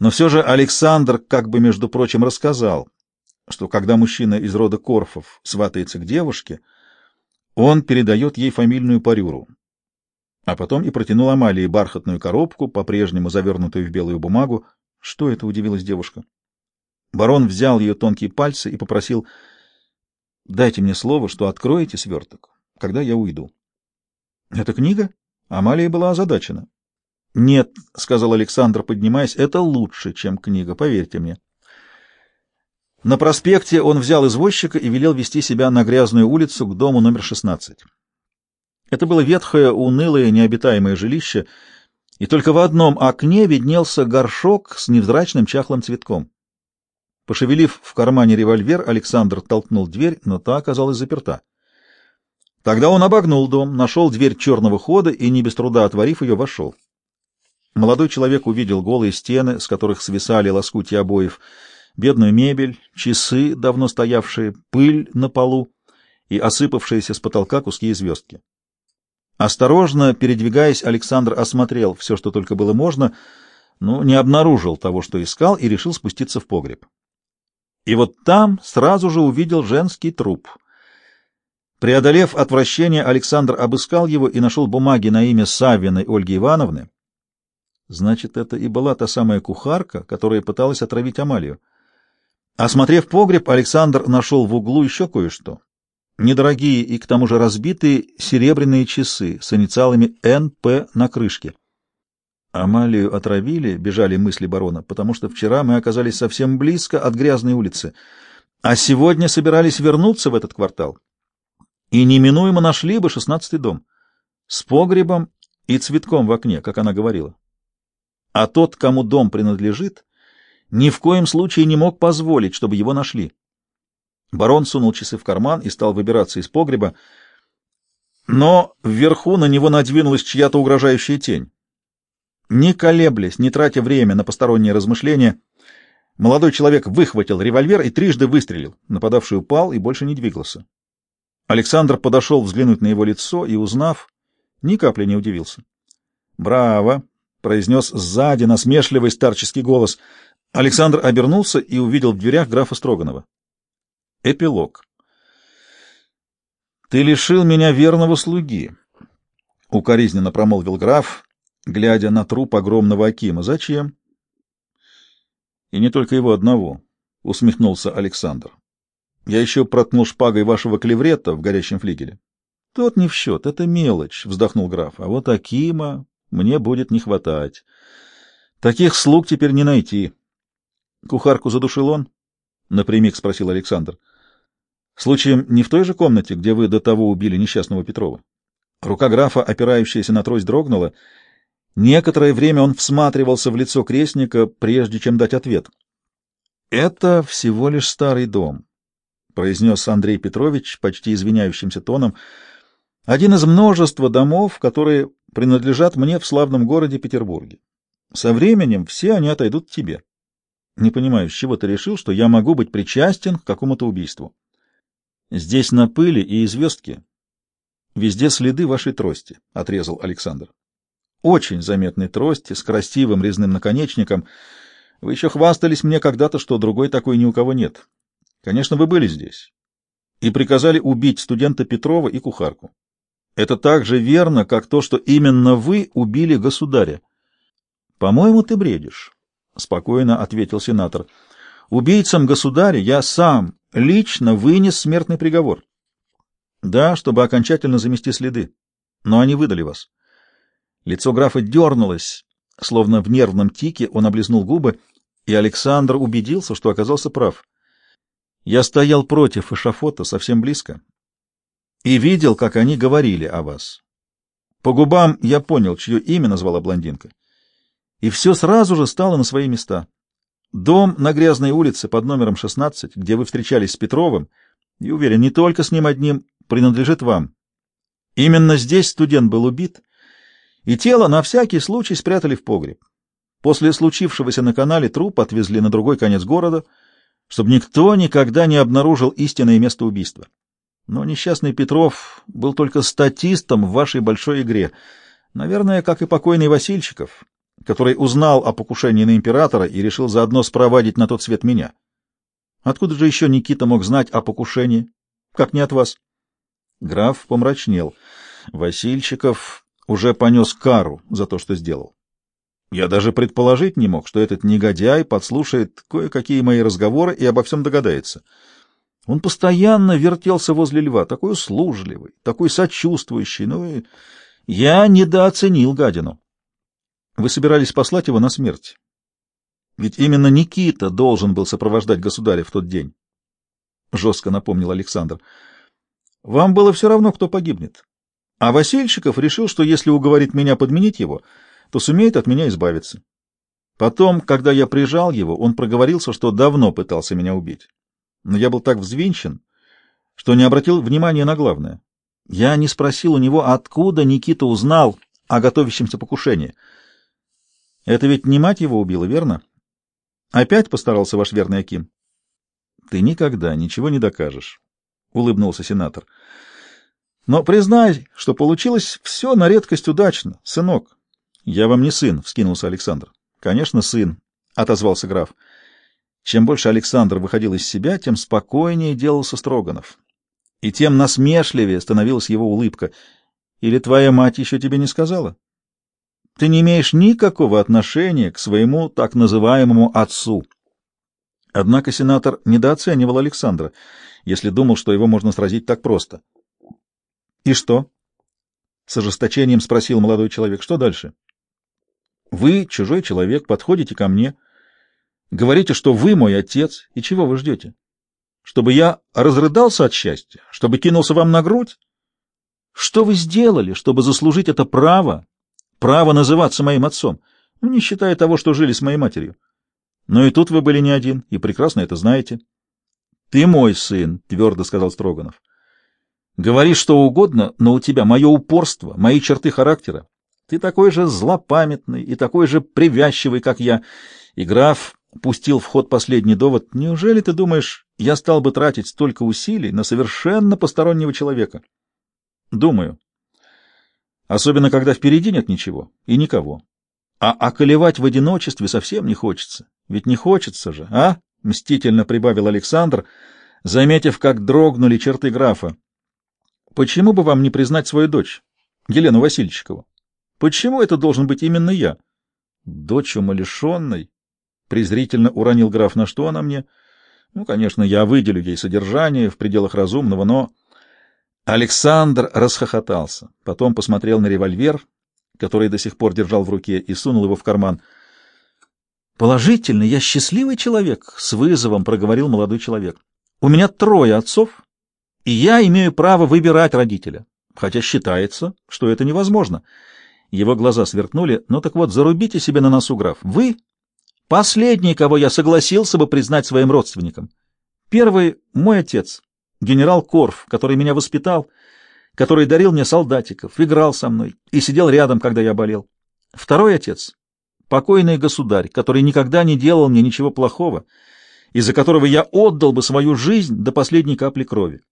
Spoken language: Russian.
Но все же Александр, как бы, между прочим, рассказал, что когда мужчина из рода Корфов сватается к девушке, он передает ей фамильную парюру. А потом и протянул Амалии бархатную коробку, по-прежнему завернутую в белую бумагу. Что это, удивилась девушка. Барон взял ее тонкие пальцы и попросил, «Дайте мне слово, что откроете сверток, когда я уйду». «Это книга?» Амалия была озадачена. «Нет», — сказал Александр, поднимаясь, — «это лучше, чем книга, поверьте мне». На проспекте он взял извозчика и велел вести себя на грязную улицу к дому номер 16. Это было ветхое, унылое, необитаемое жилище, и только в одном окне виднелся горшок с невзрачным чахлым цветком. Пошевелив в кармане револьвер, Александр толкнул дверь, но та оказалась заперта. Тогда он обогнул дом, нашел дверь черного хода и, не без труда отворив ее, вошел. Молодой человек увидел голые стены, с которых свисали лоскутья обоев, бедную мебель, часы, давно стоявшие, пыль на полу и осыпавшиеся с потолка куски звездки. Осторожно передвигаясь, Александр осмотрел все, что только было можно, но не обнаружил того, что искал, и решил спуститься в погреб. И вот там сразу же увидел женский труп. Преодолев отвращение, Александр обыскал его и нашел бумаги на имя Савиной Ольги Ивановны, Значит, это и была та самая кухарка, которая пыталась отравить Амалию. Осмотрев погреб, Александр нашел в углу еще кое-что. Недорогие и к тому же разбитые серебряные часы с инициалами «НП» на крышке. Амалию отравили, бежали мысли барона, потому что вчера мы оказались совсем близко от грязной улицы, а сегодня собирались вернуться в этот квартал. И неминуемо нашли бы шестнадцатый дом. С погребом и цветком в окне, как она говорила а тот, кому дом принадлежит, ни в коем случае не мог позволить, чтобы его нашли. Барон сунул часы в карман и стал выбираться из погреба, но вверху на него надвинулась чья-то угрожающая тень. Не колеблясь, не тратя время на посторонние размышления, молодой человек выхватил револьвер и трижды выстрелил. Нападавший упал и больше не двигался. Александр подошел взглянуть на его лицо и, узнав, ни капли не удивился. «Браво!» — произнес сзади насмешливый старческий голос. Александр обернулся и увидел в дверях графа Строганова. Эпилог. «Ты лишил меня верного слуги», — укоризненно промолвил граф, глядя на труп огромного Акима. «Зачем?» «И не только его одного», — усмехнулся Александр. «Я еще проткнул шпагой вашего клеврета в горящем флигеле». «Тот не в счет, это мелочь», — вздохнул граф. «А вот Акима мне будет не хватать. Таких слуг теперь не найти. Кухарку задушил он? Напрямик спросил Александр. Случаем не в той же комнате, где вы до того убили несчастного Петрова? Рука графа, опирающаяся на трость, дрогнула. Некоторое время он всматривался в лицо крестника, прежде чем дать ответ. «Это всего лишь старый дом», — произнес Андрей Петрович почти извиняющимся тоном, — один из множества домов, которые принадлежат мне в славном городе Петербурге. Со временем все они отойдут к тебе. Не понимаю, с чего ты решил, что я могу быть причастен к какому-то убийству. Здесь на пыли и звездке везде следы вашей трости, — отрезал Александр. Очень заметной трости с красивым резным наконечником. Вы еще хвастались мне когда-то, что другой такой ни у кого нет. Конечно, вы были здесь и приказали убить студента Петрова и кухарку. Это так же верно, как то, что именно вы убили государя. По-моему, ты бредишь, спокойно ответил сенатор. Убийцам государя я сам лично вынес смертный приговор. Да, чтобы окончательно замести следы. Но они выдали вас. Лицо графа дернулось, словно в нервном тике он облизнул губы, и Александр убедился, что оказался прав. Я стоял против эшафота совсем близко и видел, как они говорили о вас. По губам я понял, чье имя назвала блондинка. И все сразу же стало на свои места. Дом на грязной улице под номером 16, где вы встречались с Петровым, и, уверен, не только с ним одним, принадлежит вам. Именно здесь студент был убит, и тело на всякий случай спрятали в погреб. После случившегося на канале труп отвезли на другой конец города, чтобы никто никогда не обнаружил истинное место убийства. Но несчастный Петров был только статистом в вашей большой игре. Наверное, как и покойный Васильчиков. который узнал о покушении на императора и решил заодно спровадить на тот свет меня. Откуда же еще Никита мог знать о покушении? Как не от вас? Граф помрачнел. Васильчиков уже понес кару за то, что сделал. Я даже предположить не мог, что этот негодяй подслушает кое-какие мои разговоры и обо всем догадается. Он постоянно вертелся возле льва, такой услужливый, такой сочувствующий. Ну и я недооценил гадину. Вы собирались послать его на смерть. Ведь именно Никита должен был сопровождать государя в тот день. Жестко напомнил Александр. Вам было все равно, кто погибнет. А Васильчиков решил, что если уговорит меня подменить его, то сумеет от меня избавиться. Потом, когда я прижал его, он проговорился, что давно пытался меня убить но я был так взвинчен, что не обратил внимания на главное. Я не спросил у него, откуда Никита узнал о готовящемся покушении. Это ведь не мать его убила, верно? Опять постарался ваш верный Аким? Ты никогда ничего не докажешь, — улыбнулся сенатор. Но признай, что получилось все на редкость удачно, сынок. Я вам не сын, — вскинулся Александр. Конечно, сын, — отозвался граф. Чем больше Александр выходил из себя, тем спокойнее делался Строганов. И тем насмешливее становилась его улыбка. Или твоя мать еще тебе не сказала? Ты не имеешь никакого отношения к своему так называемому отцу. Однако сенатор недооценивал Александра, если думал, что его можно сразить так просто. — И что? — с ожесточением спросил молодой человек. — Что дальше? — Вы, чужой человек, подходите ко мне — Говорите, что вы мой отец, и чего вы ждете? Чтобы я разрыдался от счастья? Чтобы кинулся вам на грудь? Что вы сделали, чтобы заслужить это право, право называться моим отцом, не считая того, что жили с моей матерью? Но и тут вы были не один, и прекрасно это знаете. — Ты мой сын, — твердо сказал Строганов. — Говори что угодно, но у тебя мое упорство, мои черты характера. Ты такой же злопамятный и такой же привязчивый, как я. И граф пустил в ход последний довод. Неужели ты думаешь, я стал бы тратить столько усилий на совершенно постороннего человека? Думаю. Особенно, когда впереди нет ничего и никого. А околевать в одиночестве совсем не хочется. Ведь не хочется же, а? Мстительно прибавил Александр, заметив, как дрогнули черты графа. Почему бы вам не признать свою дочь, Елену Васильчикову? Почему это должен быть именно я? Дочь умалишенной, презрительно уронил граф, на что она мне? Ну, конечно, я выделю ей содержание в пределах разумного, но... Александр расхохотался, потом посмотрел на револьвер, который до сих пор держал в руке, и сунул его в карман. «Положительно, я счастливый человек», — с вызовом проговорил молодой человек. «У меня трое отцов, и я имею право выбирать родителя, хотя считается, что это невозможно». Его глаза сверкнули. «Ну так вот, зарубите себе на носу, граф. Вы Последний, кого я согласился бы признать своим родственником. Первый — мой отец, генерал Корф, который меня воспитал, который дарил мне солдатиков, играл со мной и сидел рядом, когда я болел. Второй отец — покойный государь, который никогда не делал мне ничего плохого, из-за которого я отдал бы свою жизнь до последней капли крови.